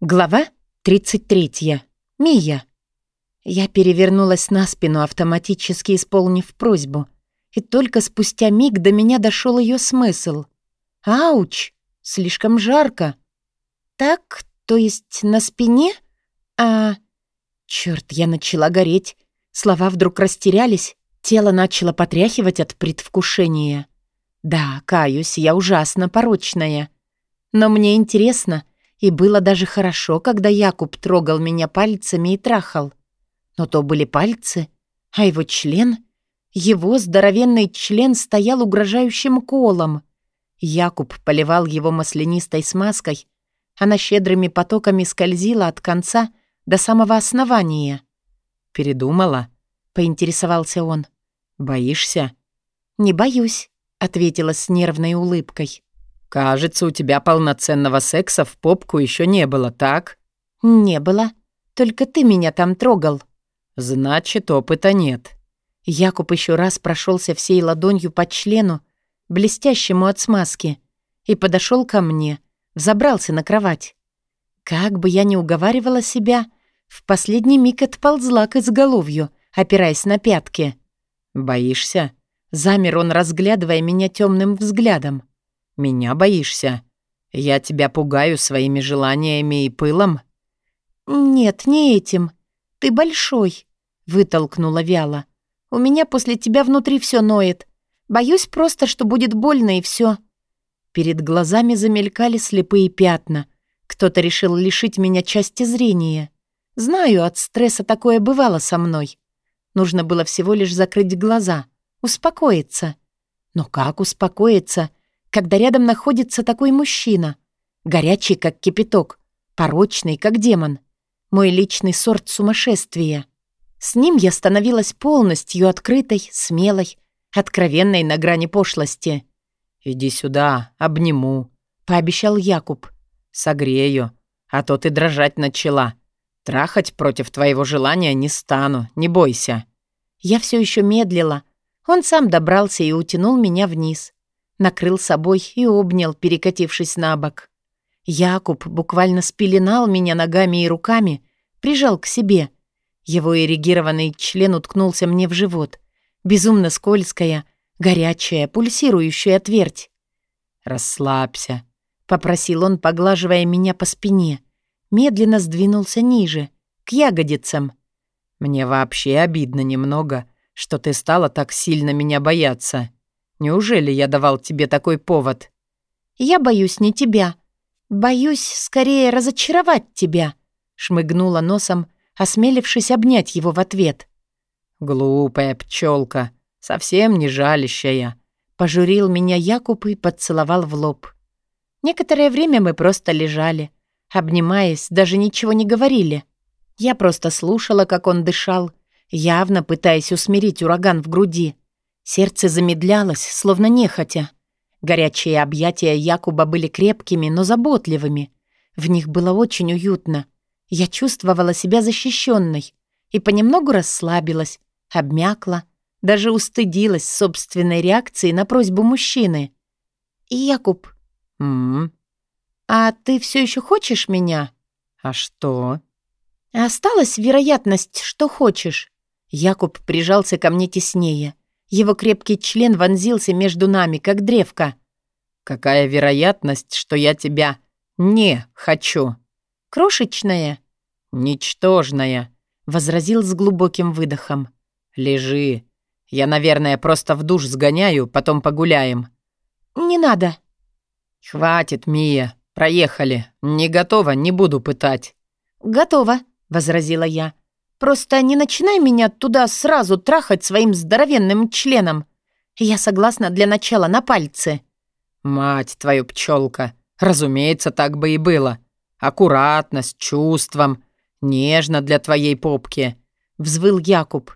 Глава 33. Мия. Я перевернулась на спину, автоматически исполнив просьбу. И только спустя миг до меня дошел ее смысл. «Ауч! Слишком жарко!» «Так, то есть на спине? А...» Черт, я начала гореть. Слова вдруг растерялись, тело начало потряхивать от предвкушения. «Да, каюсь, я ужасно порочная. Но мне интересно, и было даже хорошо, когда Якуб трогал меня пальцами и трахал. Но то были пальцы, а его член... Его здоровенный член стоял угрожающим колом. Якуб поливал его маслянистой смазкой, она щедрыми потоками скользила от конца до самого основания. «Передумала?» — поинтересовался он. «Боишься?» «Не боюсь», — ответила с нервной улыбкой. «Кажется, у тебя полноценного секса в попку еще не было, так?» «Не было. Только ты меня там трогал». «Значит, опыта нет». Якуб еще раз прошелся всей ладонью по члену, блестящему от смазки, и подошел ко мне, взобрался на кровать. Как бы я ни уговаривала себя, в последний миг отползла к изголовью, опираясь на пятки. «Боишься?» Замер он, разглядывая меня темным взглядом. «Меня боишься? Я тебя пугаю своими желаниями и пылом?» «Нет, не этим. Ты большой», — вытолкнула вяло. «У меня после тебя внутри все ноет. Боюсь просто, что будет больно и все. Перед глазами замелькали слепые пятна. Кто-то решил лишить меня части зрения. Знаю, от стресса такое бывало со мной. Нужно было всего лишь закрыть глаза, успокоиться. Но как успокоиться, когда рядом находится такой мужчина. Горячий, как кипяток, порочный, как демон. Мой личный сорт сумасшествия. С ним я становилась полностью открытой, смелой, откровенной на грани пошлости. «Иди сюда, обниму», — пообещал Якуб. «Согрею, а то ты дрожать начала. Трахать против твоего желания не стану, не бойся». Я все еще медлила. Он сам добрался и утянул меня вниз накрыл собой и обнял, перекатившись на бок. Якуб буквально спеленал меня ногами и руками, прижал к себе. Его эрегированный член уткнулся мне в живот. Безумно скользкая, горячая, пульсирующая твердь. «Расслабься», — попросил он, поглаживая меня по спине. Медленно сдвинулся ниже, к ягодицам. «Мне вообще обидно немного, что ты стала так сильно меня бояться». Неужели я давал тебе такой повод?» «Я боюсь не тебя. Боюсь скорее разочаровать тебя», — шмыгнула носом, осмелившись обнять его в ответ. «Глупая пчелка, совсем не жалящая», — пожурил меня Якуб и поцеловал в лоб. Некоторое время мы просто лежали, обнимаясь, даже ничего не говорили. Я просто слушала, как он дышал, явно пытаясь усмирить ураган в груди. Сердце замедлялось, словно нехотя. Горячие объятия Якуба были крепкими, но заботливыми. В них было очень уютно. Я чувствовала себя защищенной и понемногу расслабилась, обмякла, даже устыдилась собственной реакции на просьбу мужчины. «Якуб». «М-м». «А ты все еще хочешь меня?» «А что?» «Осталась вероятность, что хочешь». Якуб прижался ко мне теснее. Его крепкий член вонзился между нами, как древко. «Какая вероятность, что я тебя не хочу?» «Крошечная?» «Ничтожная», — возразил с глубоким выдохом. «Лежи. Я, наверное, просто в душ сгоняю, потом погуляем». «Не надо». «Хватит, Мия. Проехали. Не готова, не буду пытать». «Готова», — возразила я. Просто не начинай меня туда сразу трахать своим здоровенным членом. Я согласна для начала на пальцы». «Мать твою, пчелка, разумеется, так бы и было. Аккуратно, с чувством, нежно для твоей попки», — взвыл Якуб.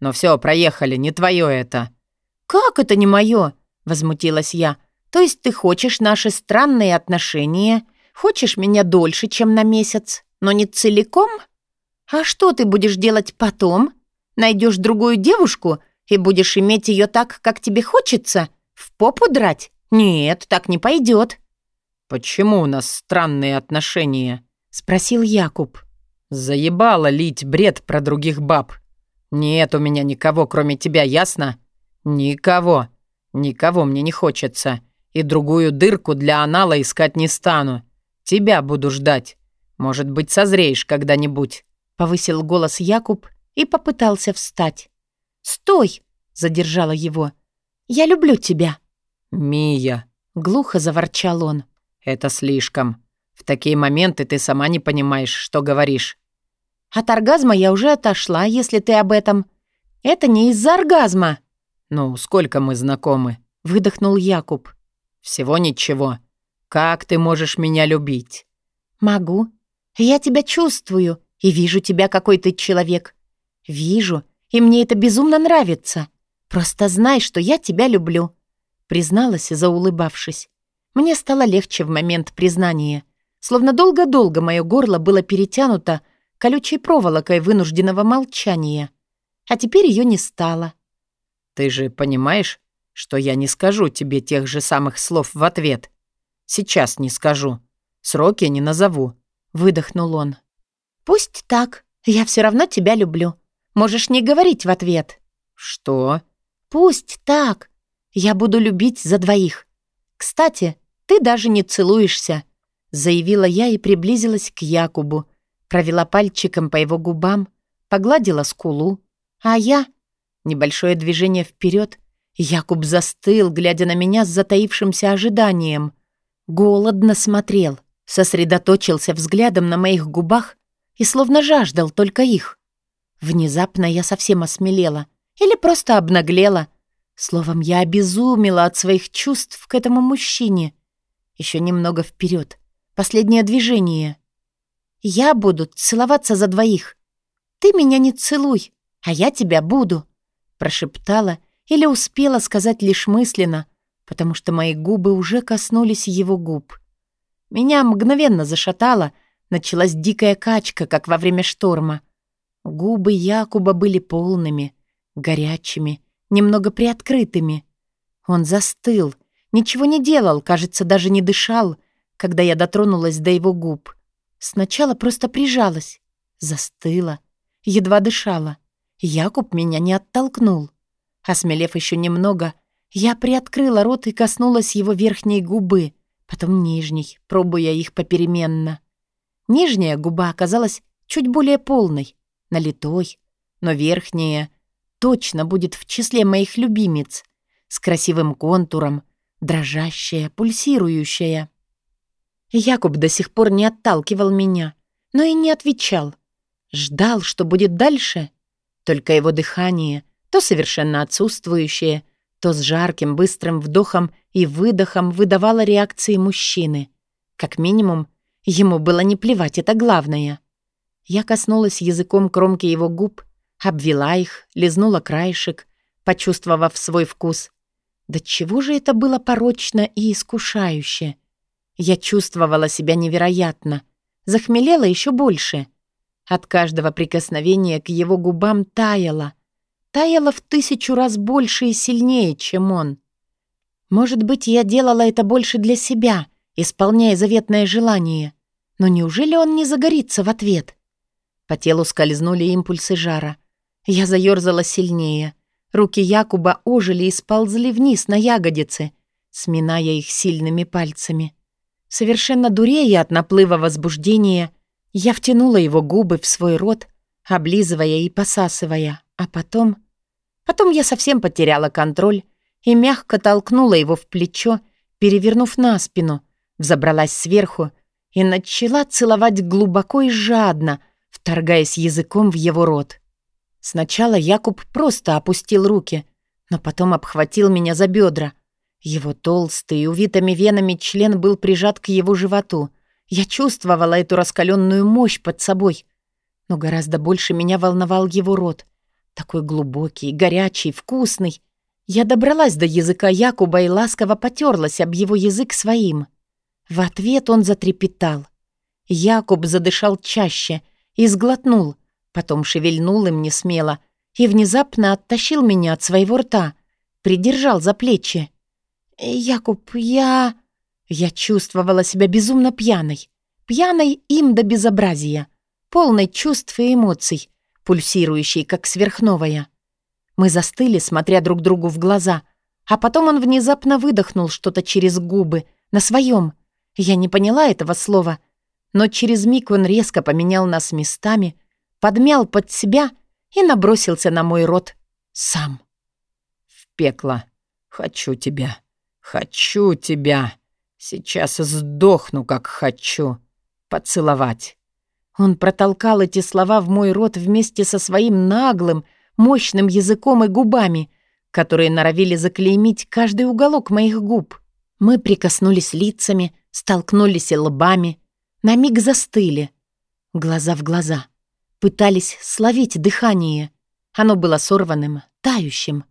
«Но все, проехали, не твое это». «Как это не мое?» — возмутилась я. «То есть ты хочешь наши странные отношения, хочешь меня дольше, чем на месяц, но не целиком?» «А что ты будешь делать потом? Найдешь другую девушку и будешь иметь ее так, как тебе хочется? В попу драть? Нет, так не пойдет». «Почему у нас странные отношения?» — спросил Якуб. «Заебало лить бред про других баб. Нет у меня никого, кроме тебя, ясно? Никого. Никого мне не хочется. И другую дырку для анала искать не стану. Тебя буду ждать. Может быть, созреешь когда-нибудь». Повысил голос Якуб и попытался встать. «Стой!» — задержала его. «Я люблю тебя». «Мия!» — глухо заворчал он. «Это слишком. В такие моменты ты сама не понимаешь, что говоришь». «От оргазма я уже отошла, если ты об этом. Это не из-за оргазма». «Ну, сколько мы знакомы?» — выдохнул Якуб. «Всего ничего. Как ты можешь меня любить?» «Могу. Я тебя чувствую и вижу тебя, какой ты человек. Вижу, и мне это безумно нравится. Просто знай, что я тебя люблю», — призналась, заулыбавшись. Мне стало легче в момент признания. Словно долго-долго мое горло было перетянуто колючей проволокой вынужденного молчания. А теперь ее не стало. «Ты же понимаешь, что я не скажу тебе тех же самых слов в ответ? Сейчас не скажу. Сроки не назову», — выдохнул он. «Пусть так. Я все равно тебя люблю. Можешь не говорить в ответ». «Что?» «Пусть так. Я буду любить за двоих. Кстати, ты даже не целуешься заявила я и приблизилась к Якубу, провела пальчиком по его губам, погладила скулу, а я... Небольшое движение вперед, Якуб застыл, глядя на меня с затаившимся ожиданием. Голодно смотрел, сосредоточился взглядом на моих губах и словно жаждал только их. Внезапно я совсем осмелела или просто обнаглела. Словом, я обезумела от своих чувств к этому мужчине. Еще немного вперед, Последнее движение. «Я буду целоваться за двоих. Ты меня не целуй, а я тебя буду», прошептала или успела сказать лишь мысленно, потому что мои губы уже коснулись его губ. Меня мгновенно зашатало, началась дикая качка, как во время шторма. Губы Якуба были полными, горячими, немного приоткрытыми. Он застыл, ничего не делал, кажется, даже не дышал — когда я дотронулась до его губ. Сначала просто прижалась, застыла, едва дышала. Якуб меня не оттолкнул. Осмелев еще немного, я приоткрыла рот и коснулась его верхней губы, потом нижней, пробуя их попеременно. Нижняя губа оказалась чуть более полной, налитой, но верхняя точно будет в числе моих любимец, с красивым контуром, дрожащая, пульсирующая. Якуб до сих пор не отталкивал меня, но и не отвечал. Ждал, что будет дальше. Только его дыхание, то совершенно отсутствующее, то с жарким быстрым вдохом и выдохом выдавало реакции мужчины. Как минимум, ему было не плевать, это главное. Я коснулась языком кромки его губ, обвела их, лизнула краешек, почувствовав свой вкус. Да чего же это было порочно и искушающе? Я чувствовала себя невероятно. Захмелела еще больше. От каждого прикосновения к его губам таяла. Таяла в тысячу раз больше и сильнее, чем он. Может быть, я делала это больше для себя, исполняя заветное желание. Но неужели он не загорится в ответ? По телу скользнули импульсы жара. Я заёрзала сильнее. Руки Якуба ожили и сползли вниз на ягодицы, сминая их сильными пальцами. Совершенно дурея от наплыва возбуждения, я втянула его губы в свой рот, облизывая и посасывая, а потом... Потом я совсем потеряла контроль и мягко толкнула его в плечо, перевернув на спину, взобралась сверху и начала целовать глубоко и жадно, вторгаясь языком в его рот. Сначала Якуб просто опустил руки, но потом обхватил меня за бедра, его толстый, увитыми венами член был прижат к его животу. Я чувствовала эту раскаленную мощь под собой. Но гораздо больше меня волновал его рот. Такой глубокий, горячий, вкусный. Я добралась до языка Якуба и ласково потерлась об его язык своим. В ответ он затрепетал. Якуб задышал чаще и сглотнул, потом шевельнул им не смело и внезапно оттащил меня от своего рта, придержал за плечи. «Якуб, я...» Я чувствовала себя безумно пьяной. пьяной им до безобразия, полной чувств и эмоций, пульсирующей, как сверхновая. Мы застыли, смотря друг другу в глаза, а потом он внезапно выдохнул что-то через губы, на своем. Я не поняла этого слова, но через миг он резко поменял нас местами, подмял под себя и набросился на мой рот сам. «В пекло. Хочу тебя. Хочу тебя. Сейчас сдохну, как хочу. Поцеловать». Он протолкал эти слова в мой рот вместе со своим наглым, мощным языком и губами, которые норовили заклеймить каждый уголок моих губ. Мы прикоснулись лицами, столкнулись лбами, на миг застыли, глаза в глаза, пытались словить дыхание. Оно было сорванным, тающим.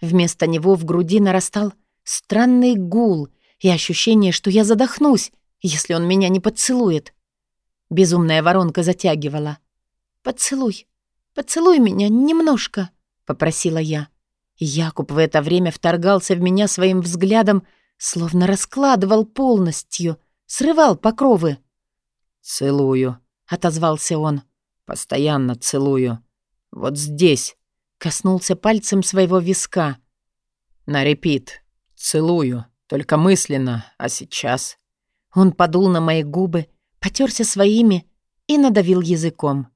Вместо него в груди нарастал странный гул и ощущение, что я задохнусь, если он меня не поцелует. Безумная воронка затягивала. «Поцелуй, поцелуй меня немножко», — попросила я. Якуб в это время вторгался в меня своим взглядом, словно раскладывал полностью, срывал покровы. «Целую», — отозвался он. «Постоянно целую. Вот здесь», — коснулся пальцем своего виска. «На репит. Целую. Только мысленно. А сейчас...» Он подул на мои губы, потерся своими и надавил языком.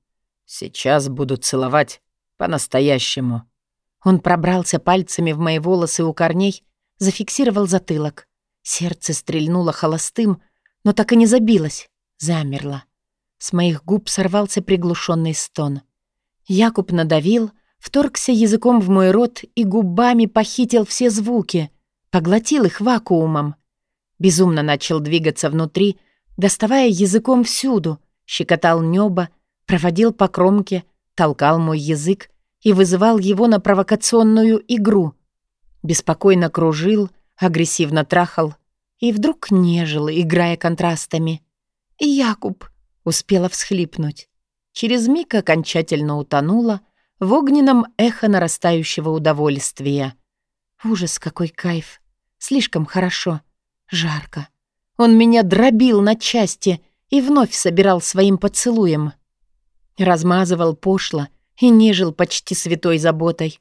«Сейчас буду целовать по-настоящему». Он пробрался пальцами в мои волосы у корней, зафиксировал затылок. Сердце стрельнуло холостым, но так и не забилось, замерло. С моих губ сорвался приглушенный стон. Якуб надавил, вторгся языком в мой рот и губами похитил все звуки, поглотил их вакуумом. Безумно начал двигаться внутри, доставая языком всюду, щекотал небо, проводил по кромке, толкал мой язык и вызывал его на провокационную игру. Беспокойно кружил, агрессивно трахал и вдруг нежил, играя контрастами. Якуб успела всхлипнуть. Через миг окончательно утонула в огненном эхо нарастающего удовольствия. Ужас, какой кайф! Слишком хорошо, жарко. Он меня дробил на части и вновь собирал своим поцелуем. Размазывал пошло и нежил почти святой заботой.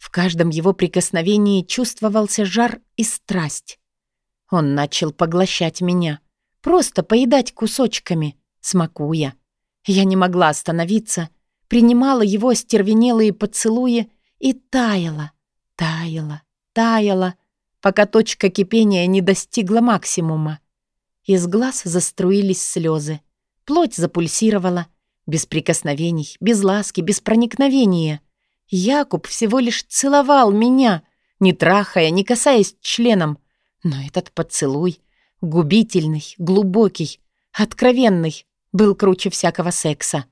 В каждом его прикосновении чувствовался жар и страсть. Он начал поглощать меня, просто поедать кусочками, смакуя. Я не могла остановиться, принимала его остервенелые поцелуи и таяла, таяла, таяла, пока точка кипения не достигла максимума. Из глаз заструились слезы. Плоть запульсировала. Без прикосновений, без ласки, без проникновения. Якуб всего лишь целовал меня, не трахая, не касаясь членом. Но этот поцелуй, губительный, глубокий, откровенный, был круче всякого секса.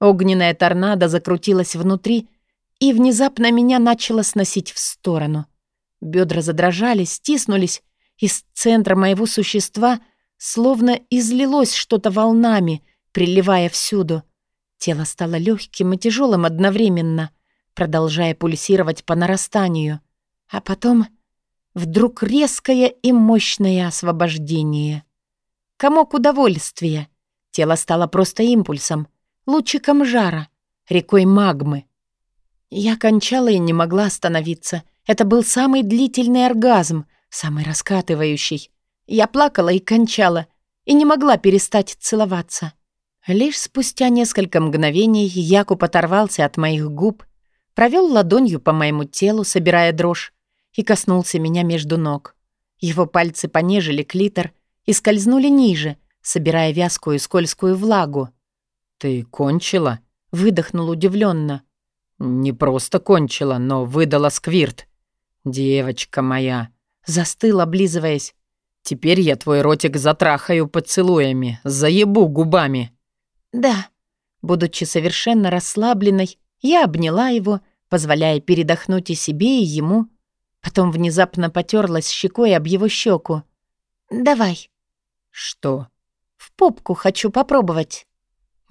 Огненная торнадо закрутилась внутри, и внезапно меня начало сносить в сторону. Бедра задрожали, стиснулись, из центра моего существа — Словно излилось что-то волнами, приливая всюду. Тело стало легким и тяжелым одновременно, продолжая пульсировать по нарастанию. А потом вдруг резкое и мощное освобождение. Комок удовольствия. Тело стало просто импульсом, лучиком жара, рекой магмы. Я кончала и не могла остановиться. Это был самый длительный оргазм, самый раскатывающий. Я плакала и кончала, и не могла перестать целоваться. Лишь спустя несколько мгновений Якуб оторвался от моих губ, провел ладонью по моему телу, собирая дрожь, и коснулся меня между ног. Его пальцы понежили клитор и скользнули ниже, собирая вязкую скользкую влагу. «Ты кончила?» — выдохнул удивленно. «Не просто кончила, но выдала сквирт. Девочка моя!» Застыл, облизываясь. Теперь я твой ротик затрахаю поцелуями, заебу губами». «Да». Будучи совершенно расслабленной, я обняла его, позволяя передохнуть и себе, и ему. Потом внезапно потерлась щекой об его щеку. «Давай». «Что?» «В попку хочу попробовать».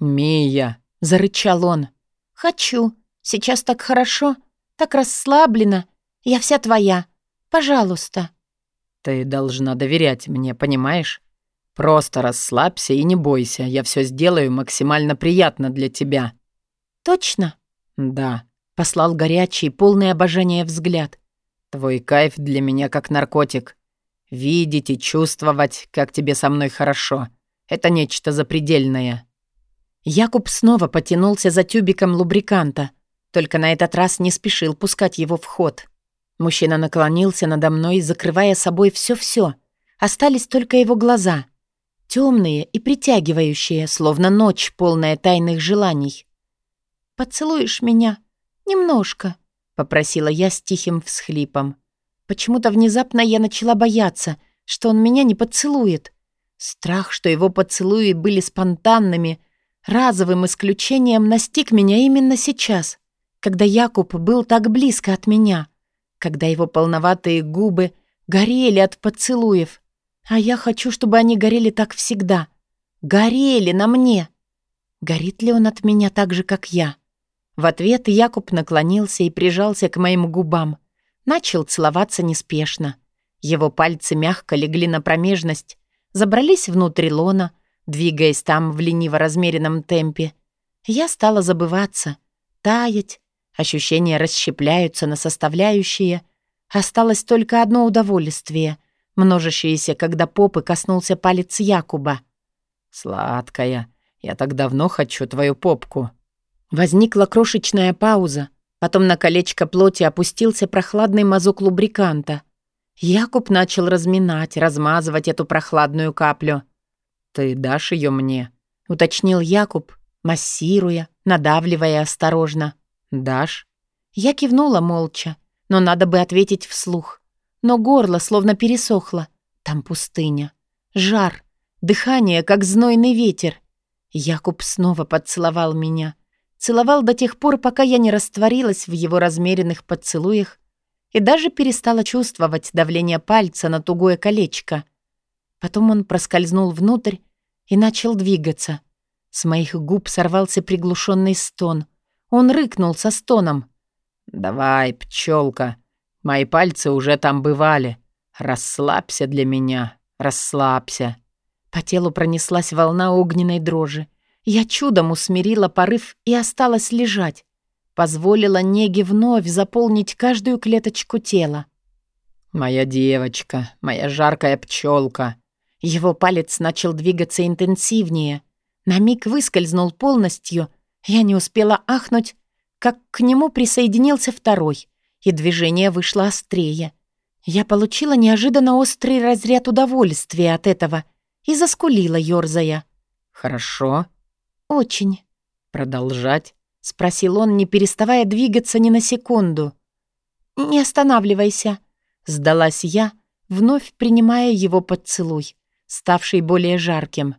«Мия», — зарычал он. «Хочу. Сейчас так хорошо, так расслаблено. Я вся твоя. Пожалуйста». «Ты должна доверять мне, понимаешь? Просто расслабься и не бойся, я все сделаю максимально приятно для тебя». «Точно?» «Да», — послал горячий, полный обожания взгляд. «Твой кайф для меня как наркотик. Видеть и чувствовать, как тебе со мной хорошо. Это нечто запредельное». Якуб снова потянулся за тюбиком лубриканта, только на этот раз не спешил пускать его в ход. Мужчина наклонился надо мной, закрывая собой все-все. Остались только его глаза. Темные и притягивающие, словно ночь, полная тайных желаний. «Поцелуешь меня? Немножко», — попросила я с тихим всхлипом. Почему-то внезапно я начала бояться, что он меня не поцелует. Страх, что его поцелуи были спонтанными, разовым исключением настиг меня именно сейчас, когда Якуб был так близко от меня, когда его полноватые губы горели от поцелуев, а я хочу, чтобы они горели так всегда. Горели на мне. Горит ли он от меня так же, как я? В ответ Якуб наклонился и прижался к моим губам. Начал целоваться неспешно. Его пальцы мягко легли на промежность, забрались внутрь лона, двигаясь там в лениво-размеренном темпе. Я стала забываться, таять, ощущения расщепляются на составляющие. Осталось только одно удовольствие, множащееся, когда попы коснулся палец Якуба. «Сладкая, я так давно хочу твою попку». Возникла крошечная пауза, потом на колечко плоти опустился прохладный мазок лубриканта. Якуб начал разминать, размазывать эту прохладную каплю. «Ты дашь ее мне?» — уточнил Якуб, массируя, надавливая осторожно. «Дашь?» Я кивнула молча, но надо бы ответить вслух. Но горло словно пересохло. Там пустыня. Жар. Дыхание, как знойный ветер. Якуб снова поцеловал меня. Целовал до тех пор, пока я не растворилась в его размеренных поцелуях и даже перестала чувствовать давление пальца на тугое колечко. Потом он проскользнул внутрь и начал двигаться. С моих губ сорвался приглушенный стон. Он рыкнул со стоном. «Давай, пчелка, мои пальцы уже там бывали. Расслабься для меня, расслабься». По телу пронеслась волна огненной дрожи. Я чудом усмирила порыв и осталась лежать. Позволила неге вновь заполнить каждую клеточку тела. «Моя девочка, моя жаркая пчелка. Его палец начал двигаться интенсивнее. На миг выскользнул полностью. Я не успела ахнуть, как к нему присоединился второй, и движение вышло острее. Я получила неожиданно острый разряд удовольствия от этого и заскулила, ёрзая. «Хорошо?» «Очень». «Продолжать?» — спросил он, не переставая двигаться ни на секунду. «Не останавливайся», — сдалась я, вновь принимая его поцелуй ставший более жарким.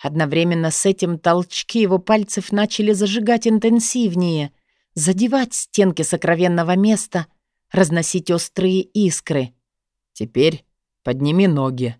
Одновременно с этим толчки его пальцев начали зажигать интенсивнее, задевать стенки сокровенного места, разносить острые искры. «Теперь подними ноги».